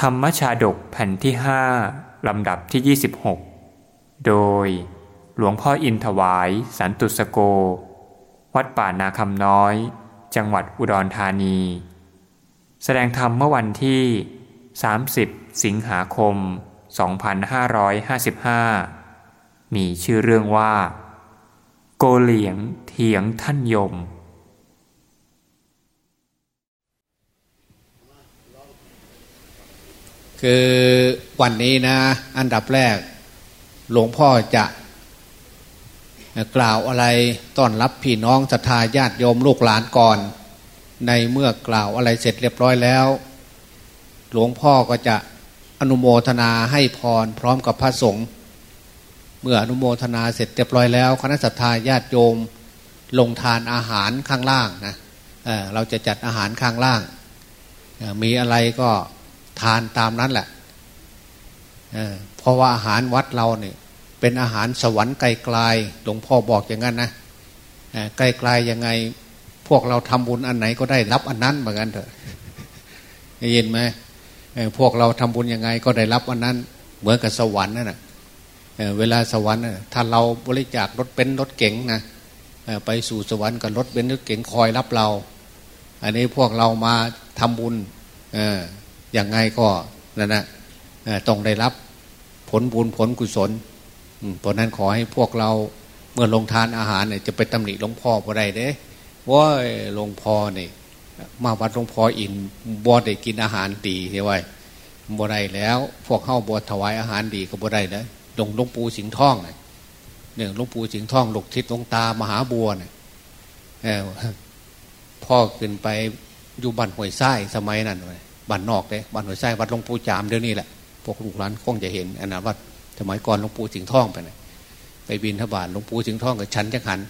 ธรรมชาดกแผ่นที่ห้าลำดับที่ 26 โดยหลวงพ่ออินถวาย สันตุสโก วัดป่านาคำน้อย จังหวัดอุดรธานี แสดงธรรมเมื่อวันที่ 30 สิงหาคม 2555 มีชื่อเรื่องว่า โกเหลียงเถียงท่านยม คือวันนี้นะ อันดับแรก หลวงพ่อจะกล่าวอะไรต้อนรับพี่น้องศรัทธาญาติโยมลูกหลานก่อน ในเมื่อกล่าวอะไรเสร็จเรียบร้อยแล้ว หลวงพ่อก็จะอนุโมทนาให้พรพร้อมกับพระสงฆ์เมื่ออนุโมทนาเสร็จเรียบร้อยแล้วคณะศรัทธาญาติโยมลงทานอาหารข้างล่างนะเเราจะจัดอาหารข้างล่าง มีอะไรก็ ทานตามนั้นแหละเเพราะว่าอาหารวัดเราเนี่ย เป็นอาหารสวรรค์ไกลๆหลวงพ่อบอกอย่างนั้นนะไกลๆยังไง พวกเราทำบุญอันไหนก็ได้รับอันนั้นเหมือนกันเถอะยินไหมพวกเราทำบุญยังไงก็ได้รับอันนั้น เหมือนกับสวรรค์นั่นแหะเวลาสวรรค์ถ้าเราบริจาครถเป็นรถเก๋งนะไปสู่สวรรค์กับรถเป็นรถเก๋งคอยรับเรา อันนี้พวกเรามาทำบุญ อย่างไงก็นั่นนะต้องได้รับผลบุญผลกุศลเพราะนั้นขอให้พวกเราเมื่อลงทานอาหารเนี่ยจะไปตำหนิหลวงพ่อบ่ได้เด้ว่าหลวงพ่อเนี่ยมาวัดหลวงพ่ออินบ่ได้กินอาหารดีเฮ้ยไว้บ่ได้แล้ว พวกเข้าบ่ถวายอาหารดีก็บ่ได้แล้วหลวงหลวงปู่สิงห์ท่องเนี่ยหลวงปู่สิงห์ท่องหลกทิศหลวงตามหาบัวเนี่ยพ่อขึ้นไปอยู่บ้านห้วยไส้สมัยนั้นเลย บ้านนอกเลยบ้านหัวไส้วัดหลวงปู่จามเดี๋ยวนี้แหละพวกลูกหลานคงจะเห็นอันนั้นวัดสมัยก่อนหลวงปู่สิงห์ทองไปนะไปบินทบาทหลวงปู่สิงห์ทองกับฉันจังหัน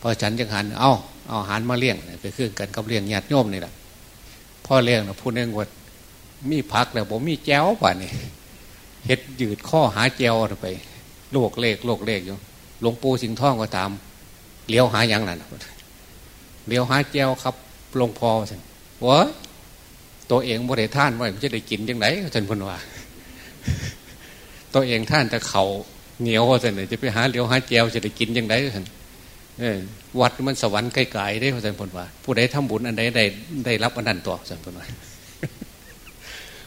พอฉันจังหันเอาเอาอาหารมาเลี้ยงไปขึ้นกันกับเลี้ยงญาติโยมนี่แหละพ่อเลี้ยงนะพูดเองว่ามีพักแล้วผมมีแจ้วป่ะนี่เฮ็ดยืดข้อหาแจ้วไปโลกเลขโลกเลขอยู่หลวงปู่สิงห์ทองก็ตามเลี้ยวหาอย่างนั้นเลี้ยวหาแจ้วครับหลวงพ่อสิวะ ตัวเองบริท่านไว้มันจะได้กินยังไงท่านพนว่า ตัวเองท่านแต่เขาเหนียวท่านจะไปหาเลี้ยวหาแจวจะได้กินยังไงท่านวัดมันสวรรค์ไกลๆได้ท่านพนว่า ผู้ใดทำบุญอันใดได้ได้รับอันนั้นตัวท่านพนว่า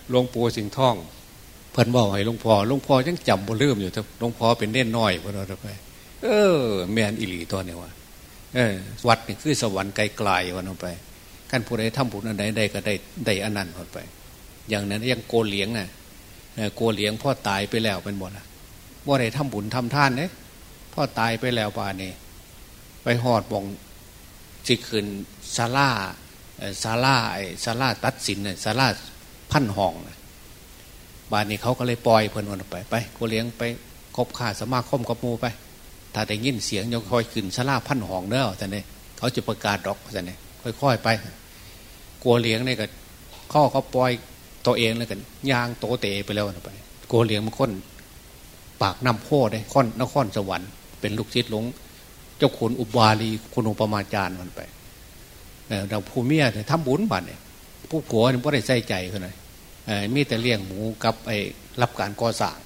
หลวงปู่สิงห์ท่องเพิ่นบอกให้หลวงพ่อหลวงพ่อยังจำบ่ลืมอยู่หลวงพ่อเป็นเน่นน้อยพนว่าไป เออ แมนอิหลีตัวเนี่ยว่าวัดนี่คือสวรรค์ไกลๆวันออกไป ขั้นผู้ใดทำบุญอันใดได้ก็ได้ได้อันนั้นหมดไป อย่างนั้นยังโกเลียงน่ะโกเลียงพ่อตายไปแล้วเป็นหมดละว่าได้ทำบุญทำท่านเนี่ยพ่อตายไปแล้วป่านี่ไปหอดบองสิคืนซาร่าซาร่าไอซาร่าตัดสินเนี่ยซาร่าพันห้องนะบ้านนี้เขาก็เลยปล่อยเพื่อนวันไปไปโกเลียงไปคบข่าสมาคมกับมูไป ถ้าได้ยินเสียงยังคอยขึ้นซาร่าพันห้องเนอแต่เนี่ยเขาจะประกาศดอกแต่เนี่ย ค่อยๆไป กลัวเลี้ยงเนี่ยก็ข้อเขาปล่อยตัวเองแล้วกันยางโตเตไปแล้วไปกลัวเลี้ยงมันค้นปากน้ำโพได้ค้นนครสวรรค์เป็นลูกศิษย์หลวงเจ้าขุนอุบาลีคุณอุปมาจารย์มันไปเราผู้เมียเนี่ยทำบุญบัตรเนี่ยผู้ผัวเนี่ยไม่ได้ใส่ใจเขาหน่อยมีแต่เลี้ยงหมูกับไอ้รับการก่อสร้าง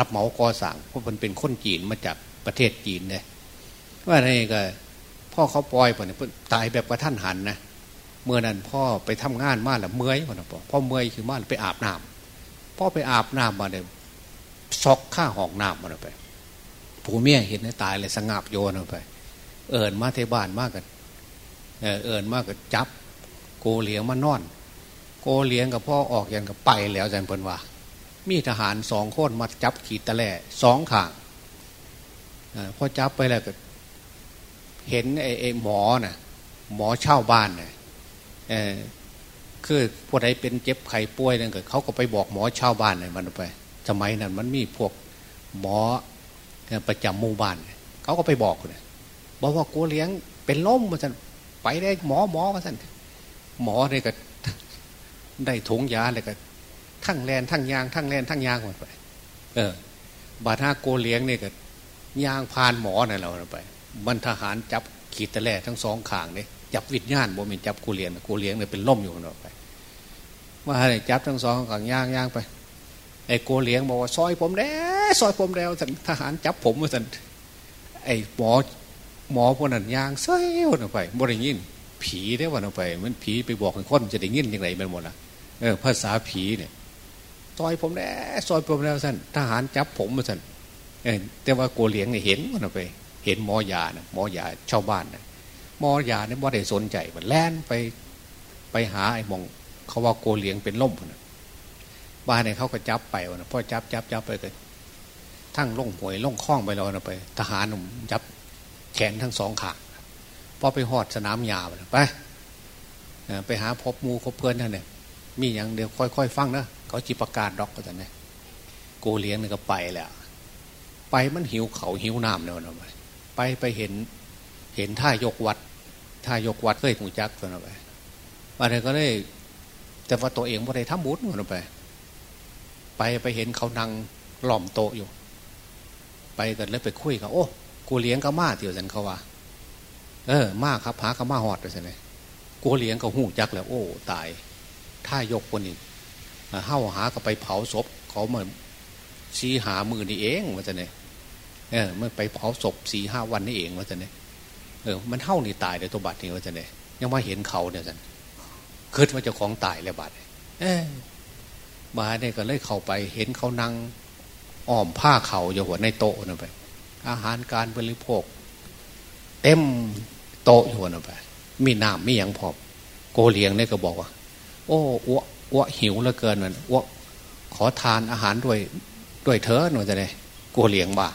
รับเหมาก่อสร้างเพราะมันเป็นคนจีนมาจากประเทศจีนเนี่ยว่านี่ก็ พ่อเขาปล่อยไปเนี่ยตายแบบกระท่านหันนะเมื่อนั้นพ่อไปทำงานมาแล้วเมื่อยพ่อนะพ่อเมื่อยคือมาไปอาบน้ำพ่อไปอาบน้ำมาเนี่ยซอกข้าห้องน้ำมาไปผู้เมียเห็นตายเลยสงับโยนไป เอิญมาเทบ้านมากกันเอิญมากกันจับ โกเลียงมานอน โกเลียงกับพ่อออกยันกับไปแล้วจารย์เพิ่นว่า มีทหารสองคนมาจับขีดตะแล่สองข่างพอจับไปแล้วก็ เห็นไอ้หมอน่ะหมอเช่าบ้านน่ะเออคือผู้ใดเป็นเจ็บไข้ป่วยนั่นก็เขาก็ไปบอกหมอเช่าบ้านเลยมันไปสมัยนั้นมันมีพวกหมอประจำหมู่บ้านเขาก็ไปบอกเลยบอกว่ากูเลี้ยงเป็นล้มมาสันไปได้หมอหมอมาสันหมอเนี่ยก็ได้ถุงยาเลยก็ทั้งแลนทั้งยางทั้งแลนทั้งยางหมดไป เออบาดห้าโกเลี้ยงเนี่ยก็ยางพานหมอเนี่ยเราไป มันทหารจับขีดตะแล่ทั้งสองข้างเนี่ยจับวิญญาณบ่เป็นจับกูเลียนกูเลียงเนี่ยเป็นล่มอยู่กันออกไปว่าให้จับทั้งสองก่อนย่างย่างไปไอ้โกเลียงบอกว่าซอยผมแล้วซอยผมแล้วสันทหารจับผมมาสันไอ้หมอหมอพวกนั้นย่างเซอยวันออกไปบ่ได้ยิน ผีได้วันออกไป มันผีไปบอกให้คนจะได้ยินยังไงมันหมดละเออภาษาผีเนี่ยซอยผมแล้วซอยผมแล้วสันทหารจับผมมาสันเออแต่ว่าโกเลียงเนี่ยเห็นวันออกไป เห็นหมอยานะหมอยาชาวบ้านนะหมอยาเนี่ยบ่ได้สนใจมันแล่นไปไปหาไอ้มองเขาว่าโกเลียงเป็นล่มนะบ้านเนี่ยเขาก็จับไปวนะพ่อจับจับจับไปเลยทั้งล่งหวยล่งคล้องไปแล้วนะไป ทหารหนุ่มจับแขนทั้งสองขาพอไปหอดสนามยาไปไปหาพบมูพบเพื่อนท่านเนี่ยมีอย่างเดียวค่อยๆฟังนะเขาจีประกาศดอกก็จะเนี่ยโกเลี้ยงนี่ก็ไปแล้ว ไปมันหิวเขาหิวน้ำเนี่ยวัน ไปไปเห็น เห็นท่ายกวัดท่ายกวัดเคยถูจักตัวนั้นไปวันนี้ก็ได้ แต่ว่าตัวเองบ่ได้ทำบุญวันไป ไปไปเห็นเขานั่งหล่อมโตอยู่ ไปกันแล้วไปคุยกับโอ้กูเลี้ยงก็มาเถี่ยวสันเขาว่า เออ มาครับหาก็มาหอดไปสิเนี่ยกูเลี้ยงก็หูจักแล้ว โอ้ตายถ้ายกคนนี้เฮ้าหาก็ไปเผาศพเขาเหมือนชี้หามือนี่เองว่าจะเนี่ย เออเมื่อไปเผาศพสี่ห้าวันนี่เองว่าจะเนี่ยเออมันเท่านี่ตายในตัวบัตรนี่ว่าจะเนี่ยยังมาเห็นเขาเนี่ยสันคิดว่าจะของตายแล้วบัตรเออบาเนี่ยก็เลยเข้าไปเห็นเขานั่งอ้อมผ้าเขาอยู่หัวในโต๊ะนั่นไป อาหารการบริโภค เต็มโต๊ะอยู่นั่นไปมีน้ำมีอย่างพอโกเลียงเนี่ยก็บอกว่า โอ้อ้วอ้วหิวเหลือเกินมันอ้วขอทานอาหารด้วยด้วยเธอหนูจะได้โกเลียงบ่า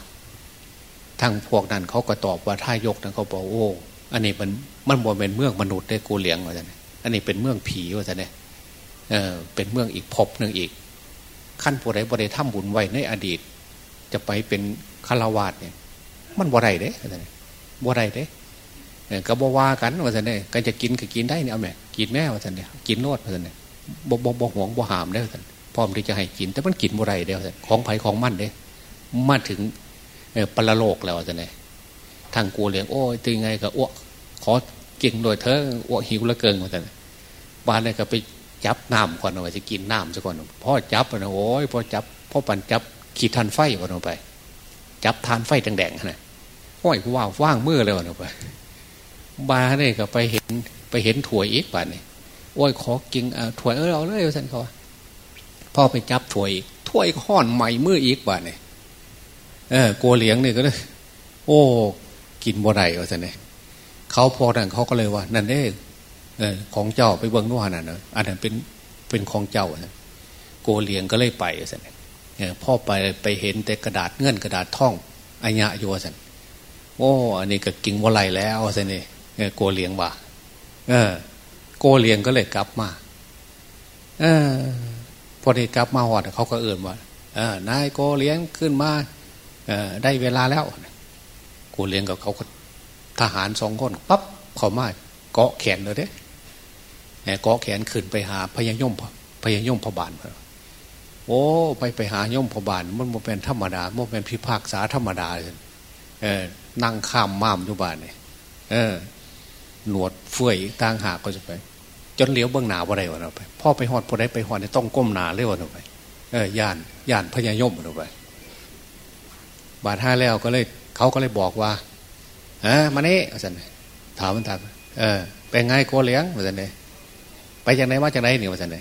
ทั้งพวกนั้นเขาก็ตอบว่าถ้ายกนั้นเขาบอกโอ้ อันนี้มันมันบ่เป็นเมืองมนุษย์ได้โกเหลียงว่าจะเนี่ยอันนี้เป็นเมืองผีว่าจะเนี่ยเออเป็นเมืองอีกภพหนึ่งอีก ขั้นผู้ใดบ่ได้ทำบุญไว้ในอดีต จะไปเป็นฆราวาสเนี่ย มันบ่ได้เด้บ่ได้เด้ก็บ่ว่ากันว่าสันเนี่ยกันจะกินก็กินได้เนี่ยเอาแม่กินแม่ว่าสันเนี่ยกินโลดว่าสันเนี่ยบ่บ่บ่หวงบ่หามได้ว่าสันพร้อมที่จะให้กิน แต่มันกินบ่ได้เด้ว่าสันของไผ่ของมันเด้มาถึง ปรโลกแล้วว่าสันเนี่ยทางกูเลี้ยงโอ้ยตีไงก็อ้วกขอกินโดยเธออ้วกหิวละเกินว่าสันบ้านเลยก็ไปจับน้ำก่อนเอาไว้จะกินน้ำซะก่อนพ่อจับนะโอ้ยพ่อจับพ่อปั่นจับขีดทันไฟก่อนเอาไป จับทานไฟแดงๆนะห้อยว่าว่างมือเลยก่อนเอาไปบาเนี่ยก็ไปเห็นไปเห็นถั่วอีกป่านนี่โอ้ยขอกินถั่วเออเอาเลยสันเขาพ่อไปจับถั่วอีกถ้วยห้อนใหม่มืออีกป่านนี่ เออโกเลียงนี่ก็เลยโอ้กินบ่ได้เอาสันเนี่ยเขาพอดังเขาก็เลยว่า นั่นเองของเจ้าไปเบิ้งนู่นน่ะนะอันนั้นเป็นเป็นของเจ้าโกเลียงก็เลยไปสันพ่อไปไปเห็นแต่กระดาษเงื่อนกระดาษท่องอัญญาโยสันโอ้อันนี้ก็กิ่งวไลแล้วสันนี่โกเลียงว่าเออ โกเลียงก็เลยกลับมาเออพอได้กลับมาหอดเขาก็เอื่นว่าเออนายโกเลียงขึ้นมา ได้เวลาแล้วโกเลี้ยงกับเขาทหารสองคนปั๊บเขามาเกาะแขนเลยเด้เกาะแขนขึ้นไปหาพญายมพญายมพบาลโอ้ไปไปหายมพบาลมันโมเป็นธรรมดาโมเป็นพิพากษาธรรมดาเลยเออนั่งข้ามม่ามอยู่บ้านเนี่ยเออ หนวดเฟื่อยต่างหากก็จะไป จนเลี้ยวเบื้องหนาว่าไรวะเราไปพ่อไปหอดพอได้ไปหอดเนี่ยต้องก้มหนาเรียกว่าเราไปเออย่านย่านพญายมเราไป บาดห้าแล้วก็เลย เขาก็เลยบอกว่าเออมานี่สันถามมันถามเออเป็นไงโกเลี้ยงสันเลยไปจากไหนมาจากไหนเนี่ยมาจากไหน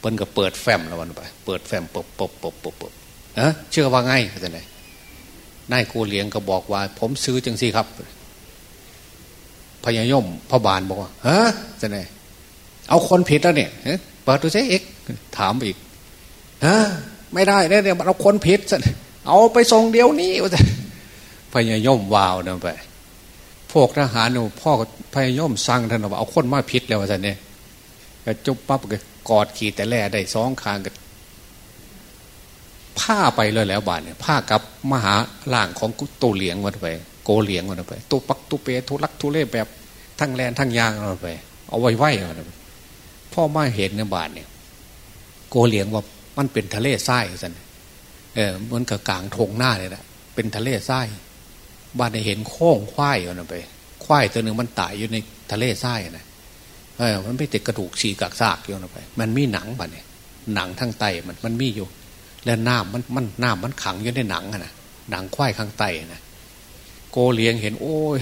เปิ้นก็เปิดแฟ้มแล้ววันไปเปิดแฟ้มปบปบปบปบปบเออเชื่อว่าไงมาจากไหนนายโกเลี้ยงก็บอกว่า ผมซื้อจังซี่ครับพญายมพระบาลบอกว่าฮะจะไหนเอาคนผิดแล้วเนี่ยเปิดดูซิเอกถามอีกฮะไม่ได้เนี่ยเดี๋ยวเราคนผิด เอาไปส่งเดียวนี้ว่าจะพญายมวาวนะไป พวกทหารหนูพ่อพญายมสั่งท่านว่าเอาคนมาผิดแล้วว่าจะเนี่ยก็จุบปั๊บก็กอดขี่แต่แล่ได้สองคางกันผ้าไปเลยแล้วบาทเนี่ยผ้ากับมหาล่างของตูเหลียงวันไป โกเหลียงวันไปตุปักตุเปทุลักทุเล่แบบทั้งแลนทั้งยางวันไป เอาไว้ไหววันไปพ่อมาเห็นในบาทเนี่ย โกเหลียงว่ามันเป็นทะเลทรายสัน เออเหมือนกับกลางทงหน้าเลยนะเป็นทะเลทรายบ้านได้เห็นโค้งควายวันไปควายตัวหนึ่งมันตายอยู่ในทะเลทรายนะเออมันไม่ติดกระดูกฉีกกากซากอยู่นะไป มันมีหนังบ่เนี่ยหนังทั้งไตมันมันมีอยู่ แล้วน้ำมันมันน้ำมันขังอยู่ในหนังนะหนังควายข้างไตนะโกเลียงเห็น โอ้ย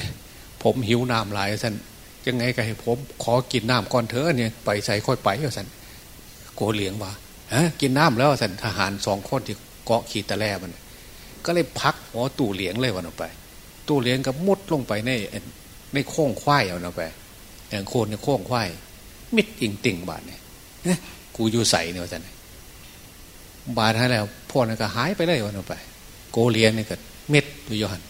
ผมหิวน้ำหลายสันยังไงก็ให้ผม ขอกินน้ำก่อนเถอะเนี่ยไปใส่ค่อยไปสันโกเลียงว่าฮะกินน้ำแล้วสันทหารสองคนที่ เกาะขีตะแลมันก็เลยพักหัวตู้เหลียงเลยวันออกไป ตู้เหลียงก็มุดลงไปในในโค้งควายเอาเนาะไปอย่างโคนในโค้งควายมิดอิงติ่งบาดเนี่ยกูอยู่ใส่เนี่ยสันบาดให้แล้วพ่อนั่ก็หายไปเลยวันออกไป โกเลียงนี่ก็เม็ดอยู่ยอน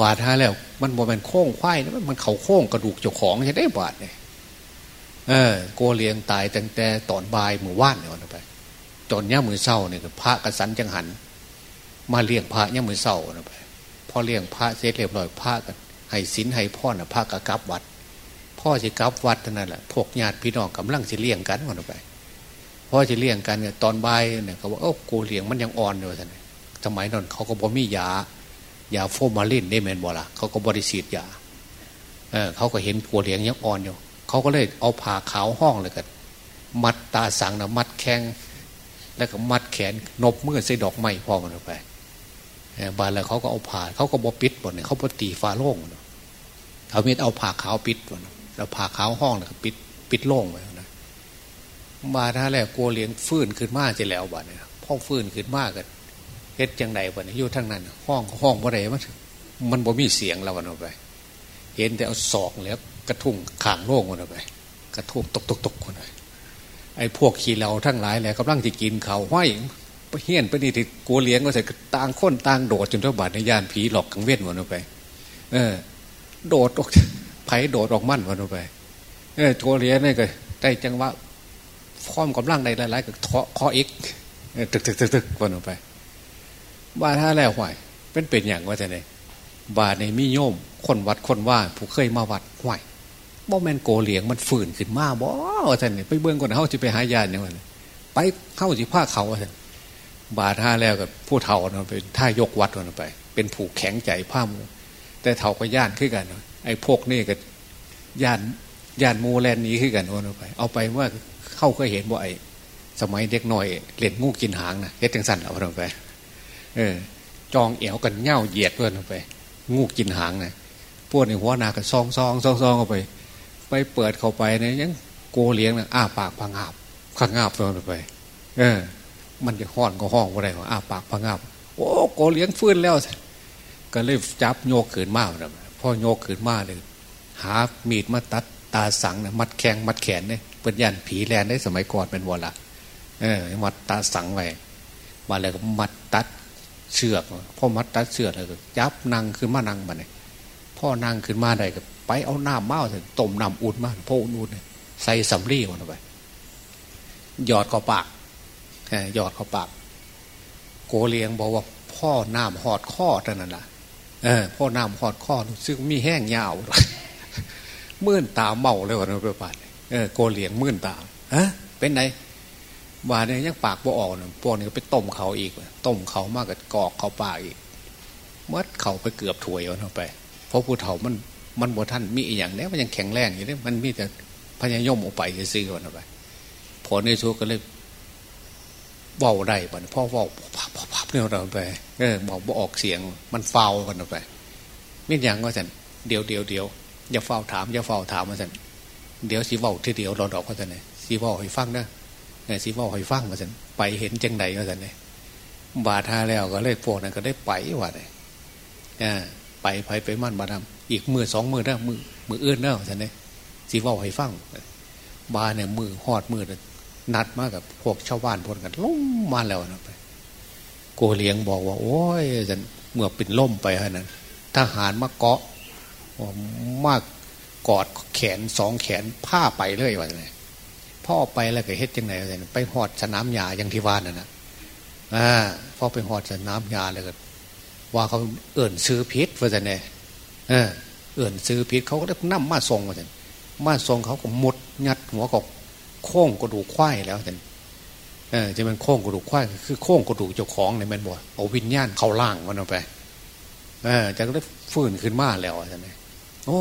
บาดท้าแล้ว มันบอเป็นโค้งควายนะมันเขาโค้งกระดูกเจ้าของจะได้บาดเนี่ยเออ โกเลียงตายตั้งแต่ตอนบ่ายมือว่านเนี่ยวันไป ตอนนี้มือเศร้าเนี่ยพระกษันจังหัน มาเลี้ยงพระเนี่ยมือเศร้านะไปพอเลี้ยงพระเสร็จเรียบร้อยพระกันให้ศีลให้พ่อนะพระกะกับวัด พ่อจะกับวัดนั่นแหละพวกญาติพี่น้องกำลังจะเลี้ยงกันวันไปพ่อจะเลี้ยงกันเนี่ยตอนบ่ายเนี่ยเขาบอกโอ้โกเลี้ยงมันยังอ่อนอยู่ท่านสมัยนั้นเขาก็บ่มียายาโฟมาลินได้แมนบอละเขาก็บริสีทธิ์ยาเออเขาก็เห็นผัวเลี้ยงยังอ่อนอยู่เขาก็เลยเอาผ่าขาวห้องเลยกันมัดตาสังนะมัดแข้ง แล้วก็มัดแขนนบมือใส่ดอกไม้พอกันไปบานแล้วเขาก็เอาผ่าเขาก็บอปิดหมดเนี่ยเขาบอตีฟ้าโล่งเขาเมีเอาผ่าขาวปิดหมดแล้วผ่าขาวห้องเลยปิดปิดโล่งไว้นะมาถ้าแล้วกลัวเลี้ยงฟื้นขึ้นมากจะแล้วบ้านเนี่ยพ่อฟื้นขึ้นมากกันเฮ็ดจังไดวะเนี่ยอยู่ทั้งนั้น ห้องห้องบ่ได้มันมันบ่มีเสียงแล้ววันออกไป เห็นแต่เอาศอกแล้วกระทุ่งขางโล่งวันออกไป กระทุ่งตกตกตกคนไป ไอ้พวกขี้เหล่าทั้งหลายแหละกำลังจะกินเขาห้อยเฮี้ยนไปนี่ที่กัวเลี้ยงก็ใส่ต่างคนต่างโดดจนเท่าบาดในย่านผีหลอกกังเว้นวันออกไป เออ โดดออกไผ่โดดออกมั่นวันออกไป เออกัวเลี้ยงนี่ก็ได้จังว่าความกำลังใดหลายๆก็เคาะเคาะอีกตึกตึกตึกตึกวันออกไปบาท่าแล้วห่วยเป็นเป็นอย่างว่าจะไหนบาในมิโยมคนวัดคนว่าผู้เคยมาวัดห่วย บ่แมนโกเหลียงมันฝืนขึ้นมาบ่ว่าจะไหนไปเบื้องคนเขาจะไปหายาเนี่ยวันไปเข้าสิผ้าเขาว่าจะบาดท่าแล้วกับผู้เฒ่าเนาะเป็นท่ายกวัดวันไป เป็นผูกแข็งใจผ้ามือแต่เฒ่าก็ย่านขึ้นกันไอ้พวกนี่ก็ย่านย่านมูแลนนี้ขึ้นกันวันไป เอาไปว่าเข้าเคยเห็นบ่ไอ้สมัยเด็กหน่อยเล่นงูกินหางนะเฮ็ดจังสันเอาไป เออ จองเอวกันเง่าเหยียดเพื่อนไป งูกินหางนะพวกในหัวนากันซองซองซองซองเข้าไป ไปเปิดเข้าไปเนี่ยยังโกเลี้ยงนะอ้าปากพังอาบพังอาบเพื่อนไป เออ มันจะห้อนก็ห้องอะไรวะอ้าปากพังอาบโอ้โกเลี้ยงฟื้นแล้ว ก็เลยจับโยกขืนมาเลยพ่อโยกขืนมาเลยหามีดมาตัดตาสังนะมัดแข้งมัดแขนเนี่ยเป็นยันผีแลนได้สมัยก่อนเป็นวละเออ มัดตาสังไว้มาเลยก็มัดตัดเชือกพ่อมัดตัดเชือกเลยจับนางขึ้นมานั่งมาเนี่ยพ่อนางขึ้นมาได้ก็ ไปเอาน้ำเมาถึงต้มน้ำอุ่นมาพ่ออุ่นใส่สำลีมันไปหยอดเข้าปากหยอดเข้าปาก โกเลียงบอกว่าพ่อน้ำหอดข้อเท่านั้นแหละเออพ่อน้ำหอดข้อซึ่งมีแห้งยาวมื่นตาเมาเลยวันนี้ไปป่าเออโกเลียงมื่นตาฮะเป็นไงวาเนี่ยยังปากบ่ออกนะพวกนี้ก็ไปต้มเขาอีกต้มเขามากกับกอกเขาปากอีกมัดเขาไปเกือบถวยเอาไป เพราะผู้เฒ่ามัน มันบ่ท่านมีอีอย่างนี้มันยังแข็งแรงอยู่เนี่ยมันมีแต่พญายมออกไปจะซื้อกันไปผลในชูก็เลยว่าได้บ่พ่อว่าพับพับเนี่ยเราไปเออบอกบ่ออกเสียง มันเฝ้ากันไปไม่อย่างว่าสันเดี๋ยวเดี๋ยวเดี๋ยวอย่าเฝ้าถามอย่าเฝ้าถามมาสันเดี๋ยวสีเฝ้าทีเดียวรอดอกก็จะไหนสีเฝ้าให้ฟังนะเนี่ยสิว่าหอยฟังมาสันไปเห็นจังใดมาสันเนี่ยบาดทาแล้วก็เลยพวกนั้นก็ได้ไปว่าเลย ไปไปไปมั่นบาดำอีกมือสองมือได้มือมือเอื้อนเน่าสันเนี่ยสิว่าหอยฟังบาเนี่ยมือหอดมือนัดมากับพวกชาวบ้านพวกกันล้มมาแล้วนะไปโกเลียงบอกว่า โอ้ยสันเมื่อเป็นล่มไปฮะนั้นทหารมาเกาะมากกอดแขนสองแขนผ้าไปเลยว่าไงพ่อไปแล้วก็เฮ็ดยังไงไปหอดสนามหญ้าอย่างที่ว่านั่นนะอ่าพ่อไปหอดสนามหญ้าเลยก็ ว่าเขาเอื่นซื้อพิษว่าจะเนี่ยเออเอื่นซื้อพิษเขาก็ได้นั่มมาทรงว่าจะมาทรงเขาก็หมดงัดหัวกบโค้งกระดูกควายแล้วจะเออจะเป็นโค้งกระดูกควายคือโค้งกระดูกเจ้าของเนี่ยมันบ่เอาวิญญาณเขาล่างมันเอาไปเออจะได้ฟื้นขึ้นมาแล้วจะเนี่ยโอ้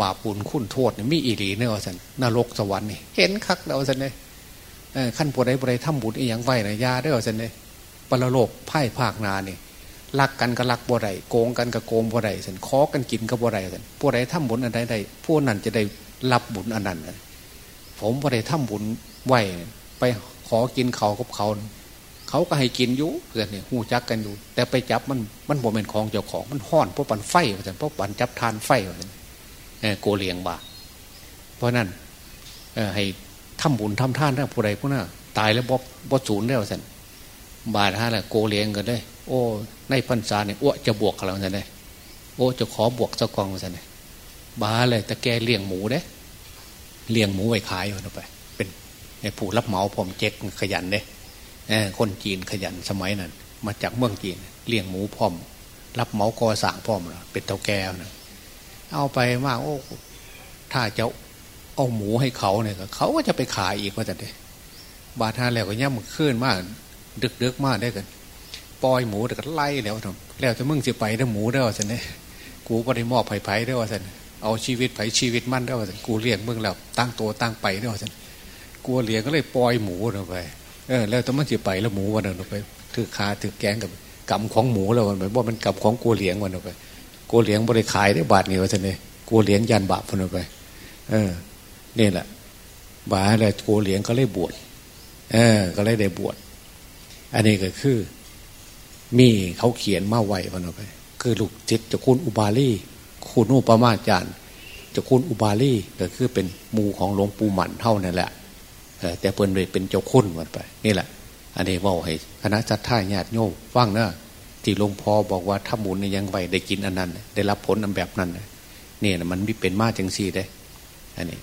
บาปบุญคุณโทษนี่มีอีหลีเนี่ยว่าสันนรกสวรรค์นี่เห็นคักแล้วสันเลยขั้นปวดใดปวดใดทำบุญอีหยังไว้นะยาได้ว่าสันเลยปรโลกไพ่ภาคนาเนี่ย ลักกันก็ลักบ่ได้โกงกันก็โกงบ่ได้สันขอกันกินก็บ่ได้สันผู้ใดทำบุญอันใดใดผู้นั้นจะได้รับบุญอันนั้นผมบ่ได้ทำบุญไหวไปขอกินเขากับเขา เขาก็ให้กินอยู่เพื่อนเนี่ยหูจักกันอยู่ แต่ไปจับมันมันบ่เป็นของเจ้าของมันห้อนเพราะปันไฟสันเพราะปันจับทานไฟสันโกเลียงบาเพราะนั้นให้ทำบุญทำท่านถ้าผู้ใดผู้นั้นตายแล้วบ่บ่ศูนย์แล้วสันบาทฮะแหละโกเลียงกันเลยโอ้ในพรรษาเนี่ยอ้วจะบวกกับเราสันเลยโอ้จะขอบวกเจ้ากองสันเลยบาเลยแต่แกเลี้ยงหมูเด้เลี้ยงหมูไว้ขายอยู่ไป เป็นผู้รับเหมาผมเจ๊กขยันเด้คนจีนขยันสมัยนั้น มาจากเมืองจีนเลี้ยงหมูพร้อม รับเหมาก่อสร้างพร้อมเป็นเตาแก้วนะเอาไปมากโอ้ถ้าจะเอาหมูให้เขาเนี่ยเขาก็จะไปขายอีกว่าจะได้บาทาแล้วก็ย่ำมันขึ้นมากดึกดึกมากได้กัน ปล่อยหมูแต่ก็ไล่แล้วทำแล้วจะมึงจะไปได้หมูได้ว่าสันเนี่ยกูก็ได้มอบไผ่ไผ่ได้ว่าสันเอาชีวิตไผ่ชีวิตมั่นได้ว่าสันกูเลี้ยงมึงแล้วตั้งตัวตั้งไปได้ว่าสันกูเลี้ยงก็เลยปล่อยหมูลงไปเออแล้วจะมึงจะไปแล้วหมูวันนึงลงไปถือคาถือแกงกับกำของหมูแล้ววันไปว่ามันกำของกูเลี้ยงวันลงไปกูเลี้ยงบริขายได้บาทนี่ว่าสันเนี่ยกูเลี้ยงยันบาปวันลงไป เออนี่แหละบาอะไรกูเลี้ยงก็เลยบวชเออ ก็เลยได้บวชอันนี้ก็คือ มีเขาเขียนมาไว้วันไปคือลูกจิตจะคุณอุบาลีคุณอุปมาจารย์จะคุณอุบาลีก็คือเป็นมูของหลวงปู่หมันเท่านั่นแหละแต่เปิ้นเลยเป็นเจ้าคุณวันไป นี่แหละ อันนี้ว่าให้คณะจัดท่าญาติโยมฟังนะที่หลวงพ่อบอกว่าถ้ามูลยังไหวได้กินอันนั้น ได้รับผลอันแบบนั้นเนี่นะมันมีเป็นมาจังสี่ได้ อันนี้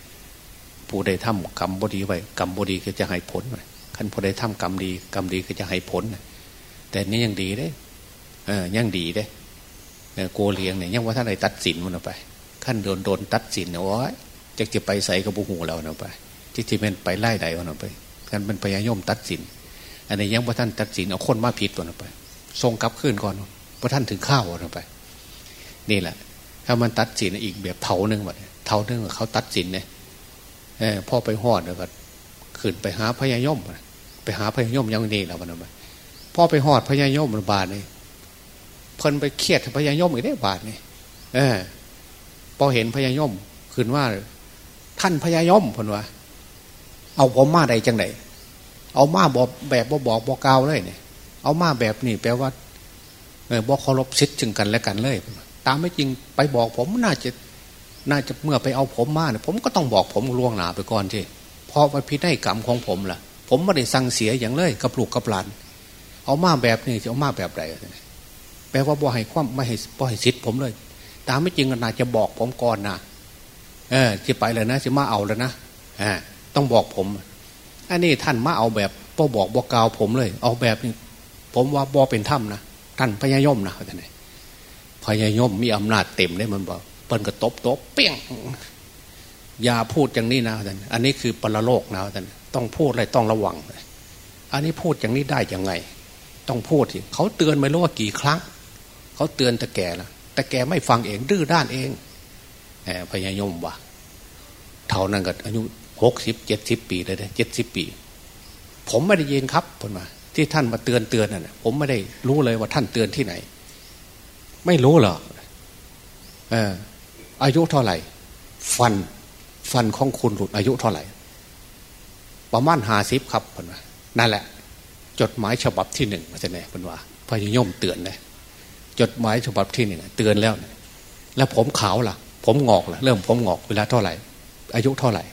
ผู้ใดทำกรรมบดีไว้กรรมบดีก็จะให้ผลขันผู้ใดทำกรรมดีกรรมดีก็จะให้ผล แต่นี่ยังดีเด้เออยังดีเด้โกเลียงเนี่ยยังว่าท่านไหนตัดสินมันไป ขั้นโดนโดนตัดสินเนี่ยว่าจะจะไปใส่กระบุหูเราเนาะไปที่ที่เป็นไปไล่ใดวันไปกันเป็นพยายมตัดสิน อันนี้ยังว่าท่านตัดสินเอาคนมาผิดตัวไป ทรงกลับขึ้นก่อนพระท่านถึงข้าววันไป นี่แหละ ถ้ามันตัดสินอีกแบบเท่านึงแบบเท่านึงเขาตัดสินเนี่ยพ่อไปหอดแล้วก็ขึ้นไปหาพญายมไปหาพญายมยังนี่แล้วมันไป พ่อไปหอดพญายมบาทนี่เพิ่นไปเครียดพญายมอีกได้บาทนี่เออพอเห็นพญายมขึ้นว่า ท่านพญายมพนว่า เอาผมมาได้จังไหนเอามาบอกแบบบอบอกบอกกาวเลยเนี่ยเอามาแบบนี้แปลว่าเออบอกเคารพสิทธิ์จึงกันและกันเลย ตามไม่จริงไปบอกผมน่าจะน่าจะเมื่อไปเอาผมมาเนี่ยผมก็ต้องบอกผมล่วงหนาไปก่อนที่พอมาพินัยกรรมของผมล่ะ ผมไม่ได้สั่งเสียอย่างเลยกับลูกกับหลาน เอามาแบบนี้จะเอามาแบบไหนแปลว่าบ่ให้ความไม่ให้บ่ให้สิทธิ์ผมเลย ตามไม่จริงน่าจะบอกผมก่อนนะเออจะไปเลยนะจะมาเอาแล้วนะอ่าต้องบอกผมอันนี้ท่านมาเอาแบบพ่อบอกบอกกล่าวผมเลย เอาแบบนี้ผมว่าบอเป็นถ้ำนะท่านพญายมนะท่านไหนพญายมมีอำนาจเต็มได้มันบอกเปิ้นก็ตบตบเปี้ยงอย่าพูดอย่างนี้นะท่านอันนี้คือปรโลกนะท่านต้องพูดอะไรต้องระวัง อันนี้พูดอย่างนี้ได้ยังไง ต้องพูดสิเขาเตือนไม่รู้ว่ากี่ครั้ง เขาเตือนแต่แก่ละแต่แกไม่ฟังเองดื้อด้านเองพญายมว่าเท่านั้นก็อายุหกสิบเจ็ดสิบปีเลยเจ็ดสิบปี ผมไม่ได้ยินครับผมมา ที่ท่านมาเตือนเตือนน่ะผมไม่ได้รู้เลยว่าท่านเตือนที่ไหน ไม่รู้หรอกเอออายุเท่าไหร่ ฟันฟันของคุณหลุดอายุเท่าไหร่ ประมาณห้าสิบครับผมว่านั่นแหละ จดหมายฉบับที่หนึ่งมาจะไหนผมว่าพญายมเตือนเลยจดหมายฉบับที่หนึ่งเตือนแล้ว แล้วผมขาวล่ะ ผมงอกล่ะ เริ่มผมงอกเวลาเท่าไหร่ อายุเท่าไหร่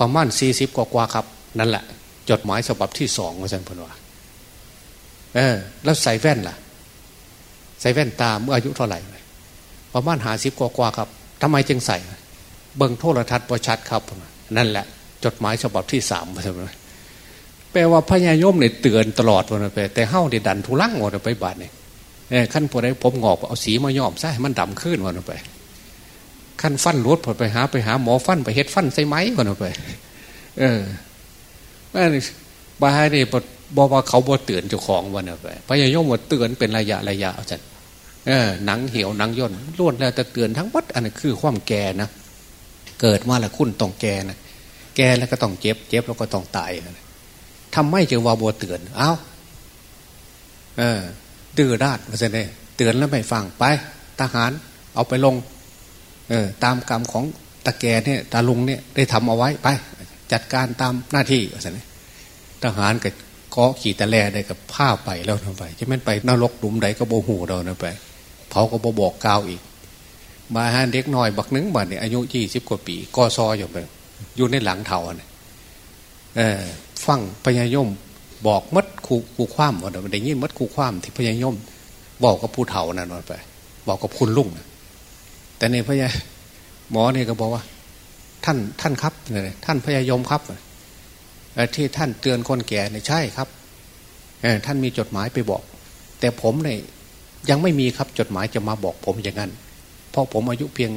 ประมาณสี่สิบกว่าครับ นั่นแหละ จดหมายฉบับที่สองมาสันพนว่าเออ แล้วใส่แว่นล่ะ ใส่แว่นตาเมื่ออายุเท่าไหร่ ประมาณหาสิบกว่าครับทำไมจึงใส่ เบิ่งโทรทัศน์ประชัดครับ นั่นแหละ จดหมายฉบับที่สามมาสัน แปลว่าพญายมเนี่ยเตือนตลอดวันไป แต่เฮ้าเนี่ยดันทุลังหมดไปบาดเนี่ยขั้นพอได้ผมงอกเอาสีมาย่อมใส่มันดำขึ้นวันไปขั้นฟันรถพอไปหาไปหาหมอฟันไปเฮ็ดฟันใส่ไม้ก่อนไป เออบ้านี่บอกว่าเขาบ่เตือนเจ้าของวันไปพยายมว่าเตือนเป็นระยะระยะอาจารย์เออหนังเหี่ยวหนังย่นล้วนแล้วแต่เตือนทั้งวัดอันนี้คือความแก่นะเกิดมาแล้วคุณต้องแก่นะแก่แล้วก็ต้องเจ็บ เจ็บแล้วก็ต้องตายนะ ทำไม่จึงว่าบัวเตือน เอา้าเออดื้อด้านมาเสน่เตือนแล้วไม่ฟังไป ทหารเอาไปลง เออตามกรรมของตะแกเนี่ยตาลุงเนี่ยได้ทำเอาไว้ไป จัดการตามหน้าที่มาเสน่ทหารกับเคาะขี่ตะแลได้กับผ้าไปแล้วทำไปจะไม่ไปนรกหลุมใดก็โบหูเรานะไปเผาก็บบอกกาวอีก มาฮนเด็กน้อยบักนึงบัดเนี่ยอายุยี่สิบกว่าปีกอซออยู่ไปอยู่ในหลังเถาเนี่ย ฟังพญายมบอกมัดคูคูคว่ำวันเดี๋ยวยินมัดคูคว่ำที่พญายมบอกกับผู้เฒ่านั่นไป บอกกับคุณลุงนะแต่ในพญาหมอเนี่ยก็บอกว่า ท่านท่านครับเนี่ยท่านพญายมครับที่ท่านเตือนคนแก่เนี่ยใช่ครับท่านมีจดหมายไปบอก แต่ผมเนี่ยยังไม่มีครับจดหมายจะมาบอกผมอย่างนั้น เพราะผมอายุเพียง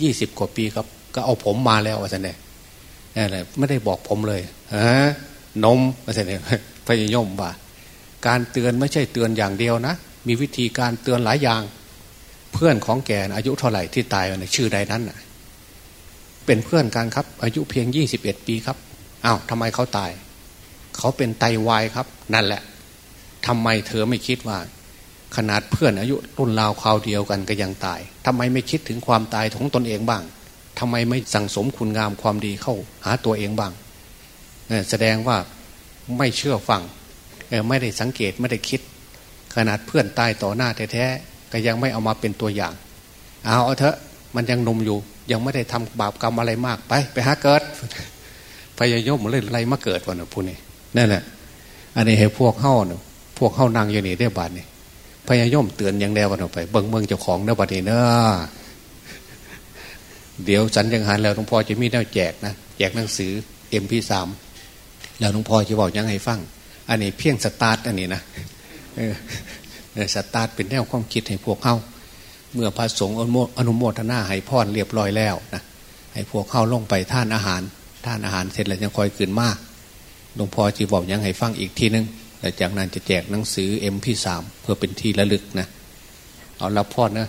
ยี่สิบกว่าปีครับ ก็เอาผมมาแล้วอาจารย์เนี่ย ไม่ได้บอกผมเลยฮะนมอาจารย์เนี่ยพยายมว่าการเตือนไม่ใช่เตือนอย่างเดียวนะ มีวิธีการเตือนหลายอย่าง เพื่อนของแกอายุเท่าไหร่ที่ตายในชื่อใดนั้นเป็นเพื่อนกันครับ อายุเพียงยี่สิบเอ็ดปีครับอ้าวทำไมเขาตาย เขาเป็นไตาวายครับ นั่นแหละทำไมเธอไม่คิดว่า ขนาดเพื่อนอายุรุ่นราวคราวเดียวกันก็ยังตายทำไมไม่คิดถึงความตายของตนเองบ้าง ทำไมไม่สั่งสมคุณงามความดีเข้าหาตัวเองบ้างแสดงว่าไม่เชื่อฟังไม่ได้สังเกตไม่ได้คิด ขนาดเพื่อนตายต่อหน้าแท้ๆก็ยังไม่เอามาเป็นตัวอย่าง เอาเอาเถอะมันยังนมอยู่ ยังไม่ได้ทำบาปกรรมอะไรมากไป ไปหาเกิดพยายมเลยอะไรมาเกิดวันนี้พูนี่นั่นแหละอันนี้ให้พวกเข้าเนาะพวกเข้านางอยู่นี่ได้บาทนี่พญายมเตือนอย่างแนวกันออกไป เบิ่งเมืองเจ้าของเนื้อบัดนี้เนอะ เดี๋ยวสันยังหันแล้วหลวงพ่อจะมีแนวแจกนะแจกหนังสือเอ็มพีสามแล้วหลวงพ่อจะบอกยังให้ฟังอันนี้เพียงสตาร์ทอันนี้นะสตาร์ทเป็นแนวความคิดให้พวกเข้าเมื่อพระสงฆ์อนุโมทนาให้พรเรียบร้อยแล้วนะให้พวกเข้าลงไปท่านอาหารท่านอาหารเสร็จแล้วยังคอยขึ้นมากหลวงพ่อจะบอกยังให้ฟังอีกทีนึงแล้วจากนั้นจะแจกหนังสือ MP3 เพื่อเป็นที่ระลึกนะเอารับพอนะ